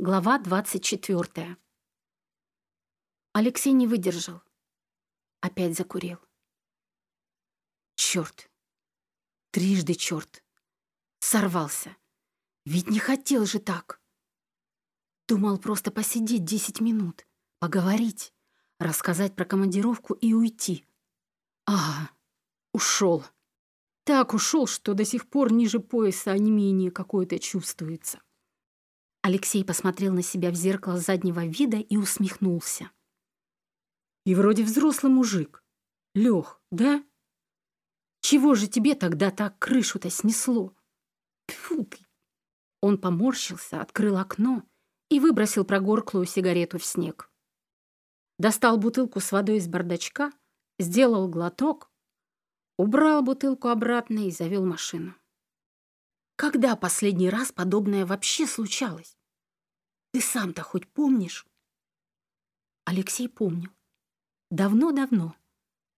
Глава 24. Алексей не выдержал. Опять закурил. Черт. Трижды черт. Сорвался. Ведь не хотел же так. Думал просто посидеть десять минут, поговорить, рассказать про командировку и уйти. Ага, ушел. Так ушел, что до сих пор ниже пояса онемение какое-то чувствуется. Алексей посмотрел на себя в зеркало заднего вида и усмехнулся. «И вроде взрослый мужик. Лех, да? Чего же тебе тогда так крышу-то снесло? Фу ты!» Он поморщился, открыл окно и выбросил прогорклую сигарету в снег. Достал бутылку с водой из бардачка, сделал глоток, убрал бутылку обратно и завел машину. Когда последний раз подобное вообще случалось? Ты сам-то хоть помнишь? Алексей помнил. Давно-давно,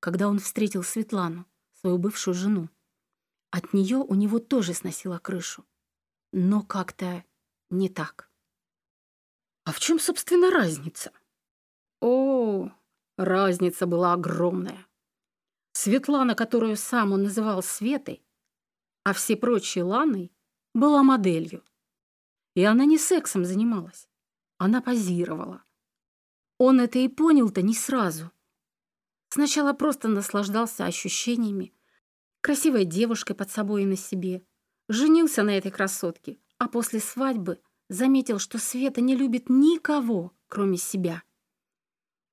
когда он встретил Светлану, свою бывшую жену. От нее у него тоже сносило крышу. Но как-то не так. А в чем, собственно, разница? О, разница была огромная. Светлана, которую сам он называл Светой, а все прочие Ланой, была моделью. И она не сексом занималась, она позировала. Он это и понял-то не сразу. Сначала просто наслаждался ощущениями, красивой девушкой под собой и на себе, женился на этой красотке, а после свадьбы заметил, что Света не любит никого, кроме себя.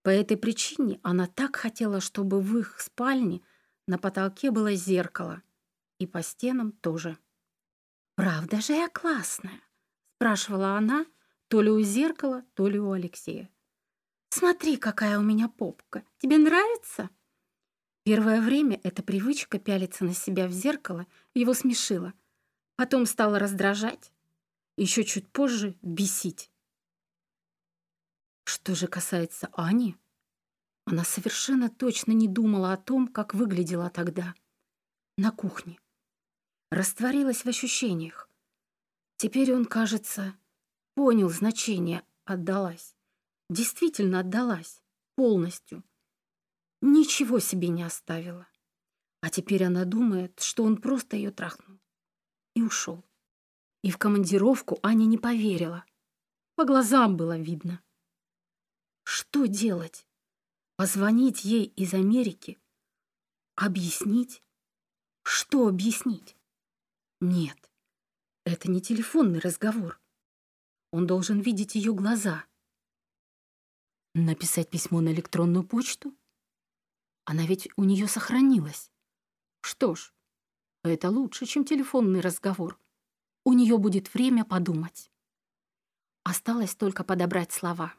По этой причине она так хотела, чтобы в их спальне на потолке было зеркало, и по стенам тоже. «Правда же я классная?» — спрашивала она то ли у зеркала, то ли у Алексея. «Смотри, какая у меня попка. Тебе нравится?» Первое время эта привычка пялиться на себя в зеркало его смешила. Потом стала раздражать. Еще чуть позже бесить. Что же касается Ани, она совершенно точно не думала о том, как выглядела тогда на кухне растворилась в ощущениях. Теперь он, кажется, понял значение «отдалась». Действительно отдалась, полностью. Ничего себе не оставила. А теперь она думает, что он просто ее трахнул. И ушел. И в командировку Аня не поверила. По глазам было видно. Что делать? Позвонить ей из Америки? Объяснить? Что объяснить? Нет, это не телефонный разговор. Он должен видеть ее глаза. Написать письмо на электронную почту? Она ведь у нее сохранилась. Что ж, это лучше, чем телефонный разговор. У нее будет время подумать. Осталось только подобрать слова.